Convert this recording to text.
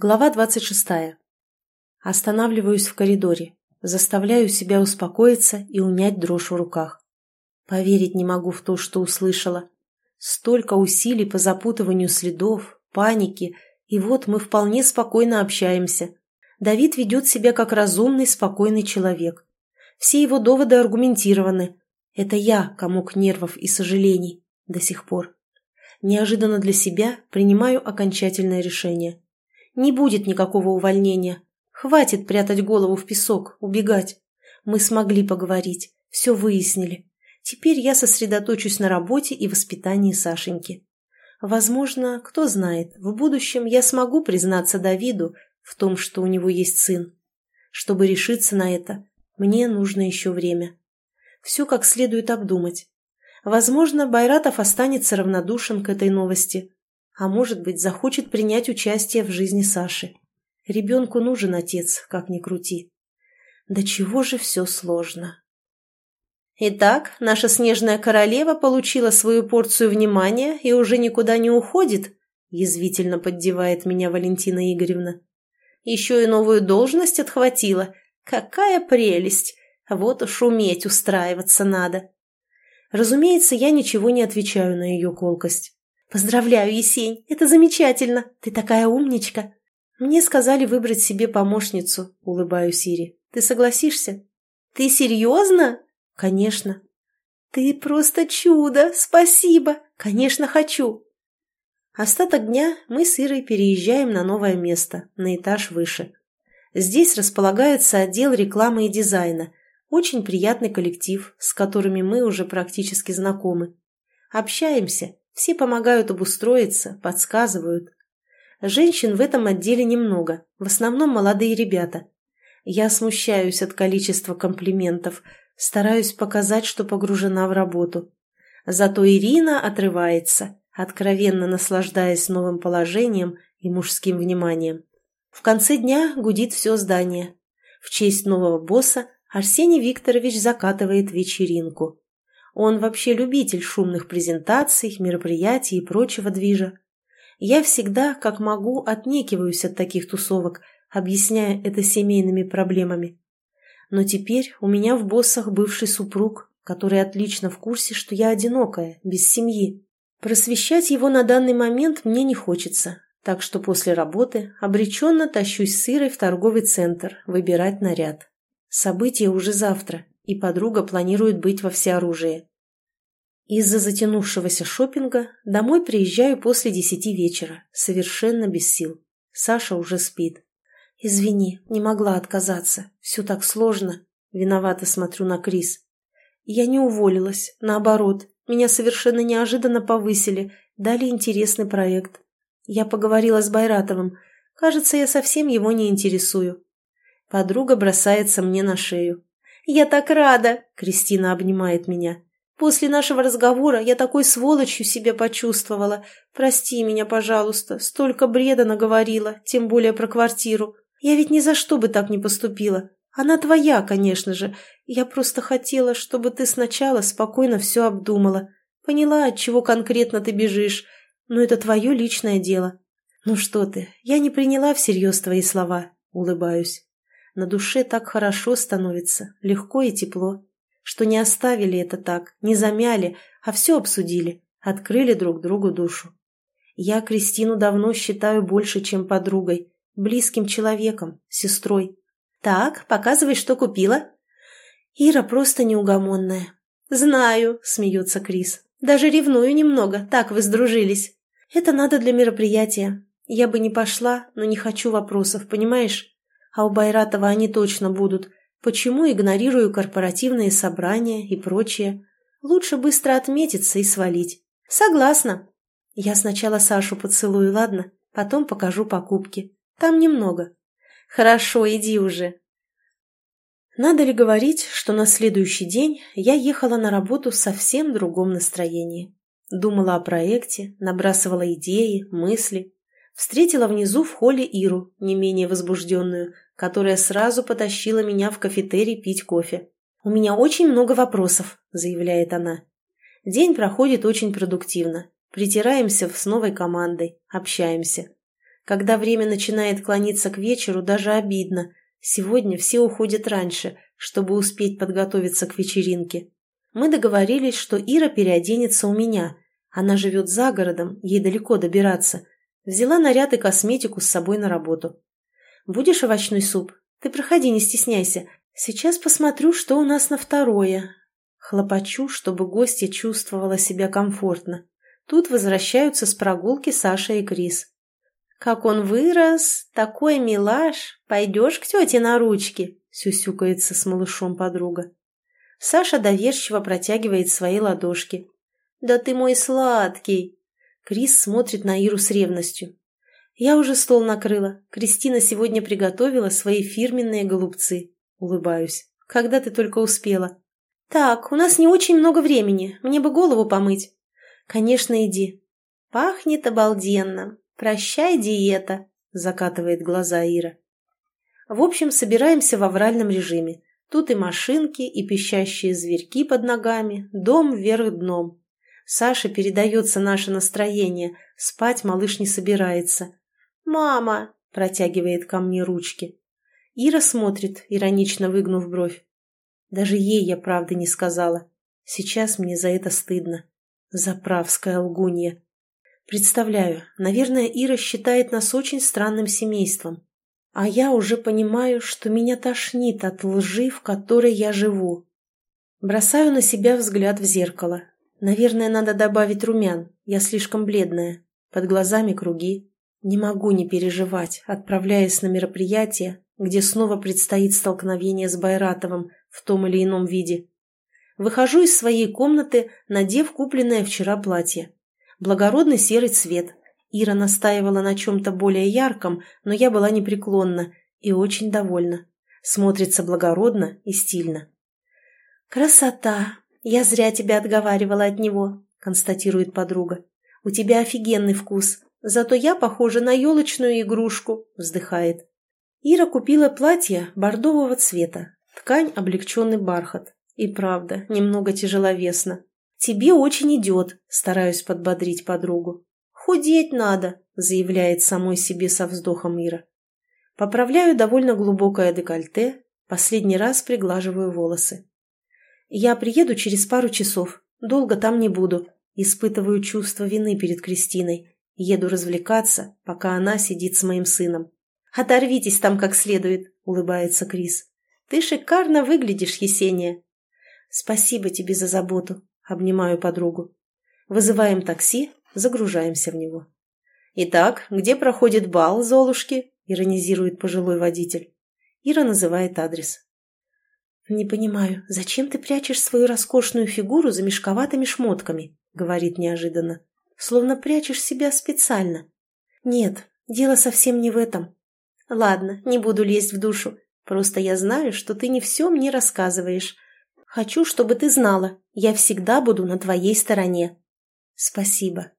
Глава 26. Останавливаюсь в коридоре, заставляю себя успокоиться и унять дрожь в руках. Поверить не могу в то, что услышала. Столько усилий по запутыванию следов, паники, и вот мы вполне спокойно общаемся. Давид ведет себя как разумный, спокойный человек. Все его доводы аргументированы. Это я комок нервов и сожалений до сих пор. Неожиданно для себя принимаю окончательное решение – не будет никакого увольнения. Хватит прятать голову в песок, убегать. Мы смогли поговорить, все выяснили. Теперь я сосредоточусь на работе и воспитании Сашеньки. Возможно, кто знает, в будущем я смогу признаться Давиду в том, что у него есть сын. Чтобы решиться на это, мне нужно еще время. Все как следует обдумать. Возможно, Байратов останется равнодушен к этой новости, а может быть, захочет принять участие в жизни Саши. Ребенку нужен отец, как ни крути. Да чего же все сложно. Итак, наша снежная королева получила свою порцию внимания и уже никуда не уходит, язвительно поддевает меня Валентина Игоревна. Еще и новую должность отхватила. Какая прелесть! Вот уж уметь устраиваться надо. Разумеется, я ничего не отвечаю на ее колкость. «Поздравляю, Есень, это замечательно! Ты такая умничка!» «Мне сказали выбрать себе помощницу», — улыбаюсь Ире. «Ты согласишься?» «Ты серьезно?» «Конечно». «Ты просто чудо! Спасибо! Конечно, хочу!» Остаток дня мы с Ирой переезжаем на новое место, на этаж выше. Здесь располагается отдел рекламы и дизайна, очень приятный коллектив, с которыми мы уже практически знакомы. Общаемся, все помогают обустроиться, подсказывают. Женщин в этом отделе немного, в основном молодые ребята. Я смущаюсь от количества комплиментов, стараюсь показать, что погружена в работу. Зато Ирина отрывается, откровенно наслаждаясь новым положением и мужским вниманием. В конце дня гудит все здание. В честь нового босса Арсений Викторович закатывает вечеринку. Он вообще любитель шумных презентаций, мероприятий и прочего движа. Я всегда, как могу, отнекиваюсь от таких тусовок, объясняя это семейными проблемами. Но теперь у меня в боссах бывший супруг, который отлично в курсе, что я одинокая, без семьи. Просвещать его на данный момент мне не хочется, так что после работы обреченно тащусь с Ирой в торговый центр выбирать наряд. Событие уже завтра, и подруга планирует быть во всеоружии. Из-за затянувшегося шопинга домой приезжаю после десяти вечера, совершенно без сил. Саша уже спит. «Извини, не могла отказаться. Все так сложно». Виновато смотрю на Крис. Я не уволилась, наоборот. Меня совершенно неожиданно повысили, дали интересный проект. Я поговорила с Байратовым. Кажется, я совсем его не интересую. Подруга бросается мне на шею. «Я так рада!» — Кристина обнимает меня. После нашего разговора я такой сволочью себя почувствовала. Прости меня, пожалуйста, столько бреда наговорила, тем более про квартиру. Я ведь ни за что бы так не поступила. Она твоя, конечно же. Я просто хотела, чтобы ты сначала спокойно все обдумала. Поняла, от чего конкретно ты бежишь. Но это твое личное дело. Ну что ты, я не приняла всерьез твои слова. Улыбаюсь. На душе так хорошо становится, легко и тепло что не оставили это так, не замяли, а все обсудили, открыли друг другу душу. Я Кристину давно считаю больше, чем подругой, близким человеком, сестрой. Так, показывай, что купила. Ира просто неугомонная. Знаю, смеется Крис. Даже ревную немного, так вы сдружились. Это надо для мероприятия. Я бы не пошла, но не хочу вопросов, понимаешь? А у Байратова они точно будут. Почему игнорирую корпоративные собрания и прочее? Лучше быстро отметиться и свалить. Согласна. Я сначала Сашу поцелую, ладно? Потом покажу покупки. Там немного. Хорошо, иди уже. Надо ли говорить, что на следующий день я ехала на работу в совсем другом настроении. Думала о проекте, набрасывала идеи, мысли. Встретила внизу в холле Иру, не менее возбужденную, которая сразу потащила меня в кафетерий пить кофе. «У меня очень много вопросов», — заявляет она. День проходит очень продуктивно. Притираемся с новой командой, общаемся. Когда время начинает клониться к вечеру, даже обидно. Сегодня все уходят раньше, чтобы успеть подготовиться к вечеринке. Мы договорились, что Ира переоденется у меня. Она живет за городом, ей далеко добираться. Взяла наряд и косметику с собой на работу. «Будешь овощной суп? Ты проходи, не стесняйся. Сейчас посмотрю, что у нас на второе». Хлопочу, чтобы гостья чувствовала себя комфортно. Тут возвращаются с прогулки Саша и Крис. «Как он вырос! Такой милаш! Пойдешь к тете на ручки?» — сюсюкается с малышом подруга. Саша доверчиво протягивает свои ладошки. «Да ты мой сладкий!» Крис смотрит на Иру с ревностью. «Я уже стол накрыла. Кристина сегодня приготовила свои фирменные голубцы». Улыбаюсь. «Когда ты только успела?» «Так, у нас не очень много времени. Мне бы голову помыть». «Конечно, иди». «Пахнет обалденно. «Прощай, диета!» – закатывает глаза Ира. В общем, собираемся в авральном режиме. Тут и машинки, и пищащие зверьки под ногами, дом вверх дном. Саше передается наше настроение, спать малыш не собирается. «Мама!» – протягивает ко мне ручки. Ира смотрит, иронично выгнув бровь. Даже ей я правды не сказала. Сейчас мне за это стыдно. Заправская лгунья. Представляю, наверное, Ира считает нас очень странным семейством. А я уже понимаю, что меня тошнит от лжи, в которой я живу. Бросаю на себя взгляд в зеркало. Наверное, надо добавить румян. Я слишком бледная. Под глазами круги. Не могу не переживать, отправляясь на мероприятие, где снова предстоит столкновение с Байратовым в том или ином виде. Выхожу из своей комнаты, надев купленное вчера платье благородный серый цвет. Ира настаивала на чем-то более ярком, но я была непреклонна и очень довольна. Смотрится благородно и стильно. «Красота! Я зря тебя отговаривала от него», — констатирует подруга. «У тебя офигенный вкус, зато я похожа на елочную игрушку», — вздыхает. Ира купила платье бордового цвета, ткань облегченный бархат. И правда, немного тяжеловесно. «Тебе очень идет», — стараюсь подбодрить подругу. «Худеть надо», — заявляет самой себе со вздохом Ира. Поправляю довольно глубокое декольте, последний раз приглаживаю волосы. Я приеду через пару часов, долго там не буду, испытываю чувство вины перед Кристиной, еду развлекаться, пока она сидит с моим сыном. «Оторвитесь там как следует», — улыбается Крис. «Ты шикарно выглядишь, Есения». «Спасибо тебе за заботу», Обнимаю подругу. Вызываем такси, загружаемся в него. «Итак, где проходит бал, Золушки?» – иронизирует пожилой водитель. Ира называет адрес. «Не понимаю, зачем ты прячешь свою роскошную фигуру за мешковатыми шмотками?» – говорит неожиданно. «Словно прячешь себя специально». «Нет, дело совсем не в этом». «Ладно, не буду лезть в душу. Просто я знаю, что ты не все мне рассказываешь. Хочу, чтобы ты знала, я всегда буду на твоей стороне. Спасибо.